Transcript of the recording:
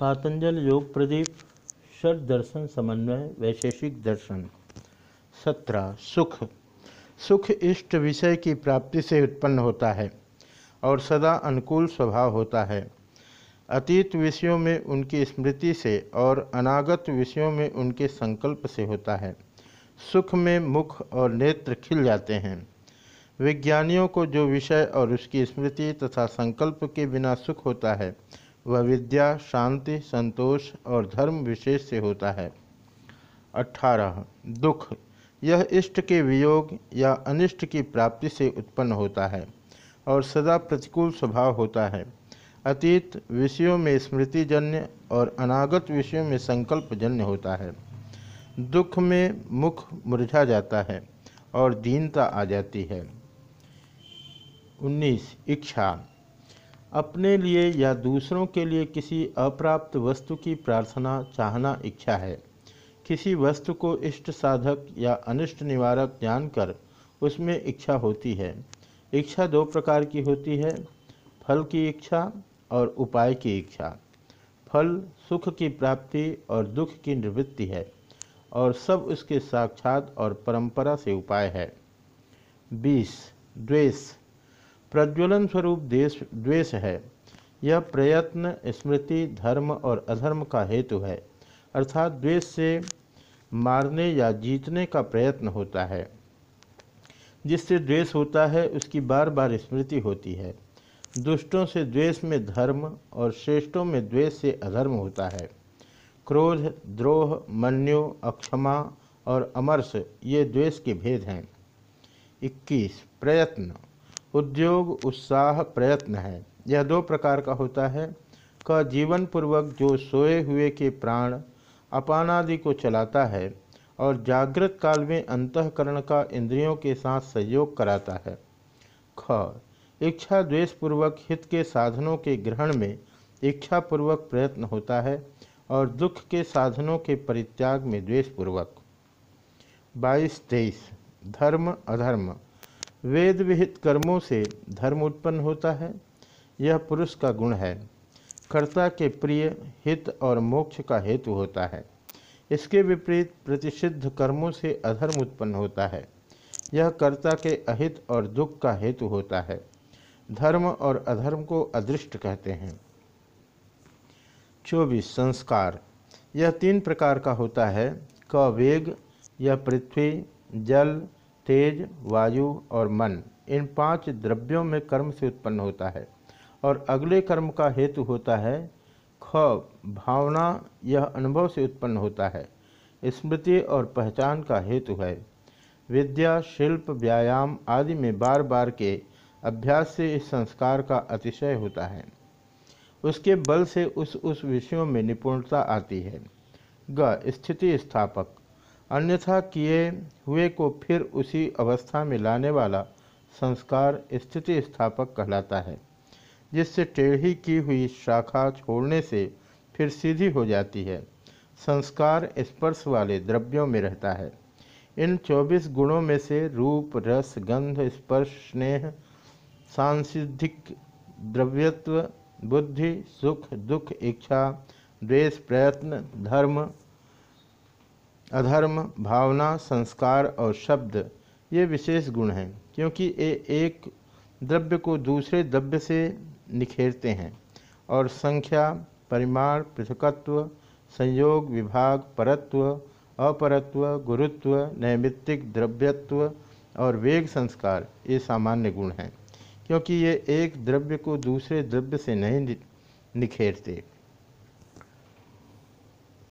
पातंजल योग प्रदीप षड दर्शन समन्वय, वैशेषिक दर्शन। सत्रह, सुख। सुख इष्ट विषय की प्राप्ति से उत्पन्न होता है और सदा अनुकूल स्वभाव होता है। अतीत विषयों में उनकी स्मृति से और अनागत विषयों में उनके संकल्प से होता है। सुख में मुख और नेत्र खिल जाते हैं। विज्ञानियों को जो विषय और उसकी स्मृति तथा संकल्प के बिना सुख होता है वह विद्या, शांति, संतोष और धर्म विशेष से होता है। अठारह, दुख। यह इष्ट के वियोग या अनिष्ट की प्राप्ति से उत्पन्न होता है और सदा प्रतिकूल स्वभाव होता है। अतीत विषयों में स्मृतिजन्य और अनागत विषयों में संकल्पजन्य होता है। दुख में मुख मुरझा जाता है और दीनता आ जाती है। 19 इच्छा। अपने लिए या दूसरों के लिए किसी अप्राप्त वस्तु की प्रार्थना, चाहना, इच्छा है। किसी वस्तु को इष्ट साधक या अनिष्ट निवारक जानकर उसमें इच्छा होती है। इच्छा दो प्रकार की होती है, फल की इच्छा और उपाय की इच्छा। फल सुख की प्राप्ति और दुख की निवृत्ति है और सब उसके साक्षात और परंपरा से उपाय है। बीस, द्वेष। प्रज्वलन स्वरूप देश, द्वेष है। यह प्रयत्न, स्मृति, धर्म और अधर्म का हेतु है। अर्थात द्वेष से मारने या जीतने का प्रयत्न होता है। जिससे द्वेष होता है, उसकी बार बार स्मृति होती है। दुष्टों से द्वेष में धर्म और श्रेष्ठों में द्वेष से अधर्म होता है। क्रोध, द्रोह, मन्यु, अक्षमा और अमर्ष, ये द्वेष के भेद हैं। 21 प्रयत्न। उद्योग उत्साह प्रयत्न है। यह दो प्रकार का होता है। क जीवन पूर्वक जो सोए हुए के प्राण अपानादि को चलाता है और जागृत काल में अंतकरण का इंद्रियों के साथ सहयोग कराता है। ख, इच्छा द्वेष पूर्वक हित के साधनों के ग्रहण में इच्छापूर्वक प्रयत्न होता है और दुख के साधनों के परित्याग में द्वेषपूर्वक। बाईस तेईस, धर्म अधर्म। वेद विहित कर्मों से धर्म उत्पन्न होता है। यह पुरुष का गुण है। कर्ता के प्रिय हित और मोक्ष का हेतु होता है। इसके विपरीत प्रतिषिद्ध कर्मों से अधर्म उत्पन्न होता है। यह कर्ता के अहित और दुख का हेतु होता है। धर्म और अधर्म को अदृष्ट कहते हैं। चौबीस, संस्कार। यह तीन प्रकार का होता है। क वेग, यह पृथ्वी, जल तेज, वायु और मन, इन पाँच द्रव्यों में कर्म से उत्पन्न होता है। और अगले कर्म का हेतु होता है ख, भावना, यह अनुभव से उत्पन्न होता है। स्मृति और पहचान का हेतु है। विद्या, शिल्प, व्यायाम आदि में बार बार के अभ्यास से इस संस्कार का अतिशय होता है। उसके बल से उस उस विषयों में निपुणता आती है। ग, स्थिति स्थापक। अन्यथा किए हुए को फिर उसी अवस्था में लाने वाला संस्कार स्थिति स्थापक कहलाता है, जिससे टेढ़ी की हुई शाखा छोड़ने से फिर सीधी हो जाती है। संस्कार स्पर्श वाले द्रव्यों में रहता है। इन 24 गुणों में से रूप, रस, गंध, स्पर्श, स्नेह सांसिधिक द्रव्यत्व, बुद्धि, सुख, दुख, इच्छा, द्वेष, प्रयत्न, धर्म अधर्म, भावना, संस्कार और शब्द, ये विशेष गुण हैं, क्योंकि ये एक द्रव्य को दूसरे द्रव्य से निखेरते हैं और संख्या, परिमाण, पृथकत्व, संयोग, विभाग, परत्व, अपरत्व, गुरुत्व, नैमित्तिक द्रव्यत्व और वेग संस्कार, ये सामान्य गुण हैं, क्योंकि ये एक द्रव्य को दूसरे द्रव्य से नहीं निखेरते।